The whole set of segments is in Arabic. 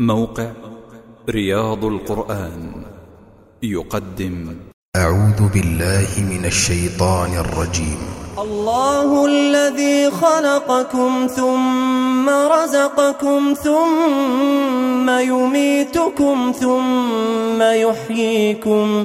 موقع رياض القرآن يقدم. أعوذ بالله من الشيطان الرجيم. الله الذي خلقكم ثم رزقكم ثم يميتكم ثم يحييكم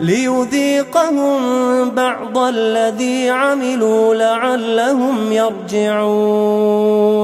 ليذيقهم بعض الذي عملوا لعلهم يرجعون.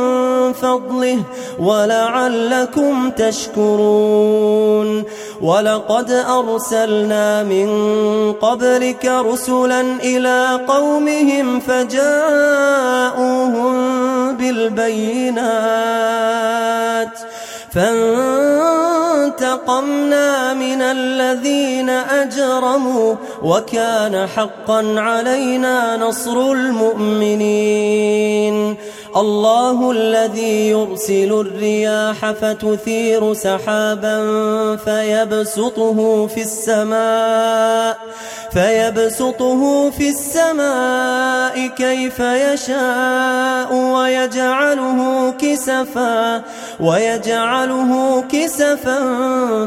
فضله ولعلكم تشكرون. ولقد أرسلنا من قبلك رسلا إلى قومهم فجاءوهم بالبينات. فانتقمنا من الذين أجرموا وكان حقا علينا نصر المؤمنين. الله الذي يرسل الرياح فتثير سحابا فيبسطه في السماء فيبسطه في السماء كيف يشاء ويجعله كسفا ويجعله كسفا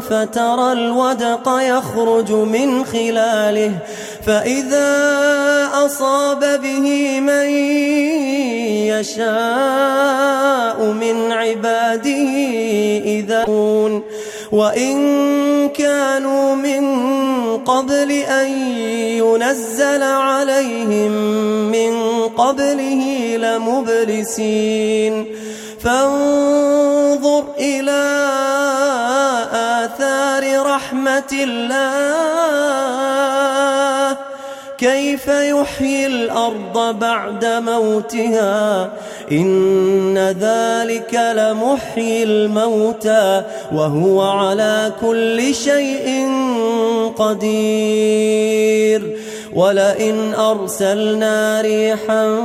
فترى الودق يخرج من خلاله فإذا أصاب به من يشاء من عباده إذا وإن كانوا من قبل أن ينزل عليهم من قبله لمبلسين. فانظر إلى آثار رحمة الله. كيف يحيي الأرض بعد موتها؟ إن ذلك لمحيي الموتى وهو على كل شيء قدير. ولئن أرسلنا ريحا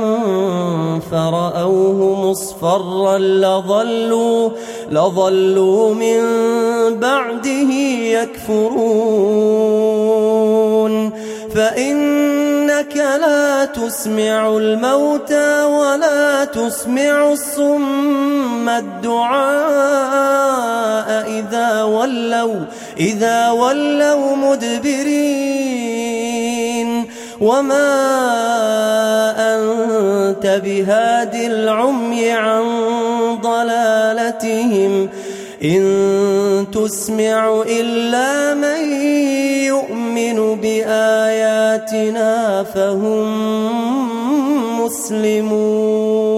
فرأوه مصفرا لظلوا, لظلوا من بعده يكفرون. فإنك لا تسمع الموتى ولا تسمع الصم الدعاء إذا ولوا إذا ولوا مدبرين. وما أنت بهاد العمي عن ضلالتهم. إن تسمع إلا من يؤمن بآياتنا فهم مسلمون